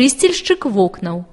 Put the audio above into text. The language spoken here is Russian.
чысцільшчык вокнаў.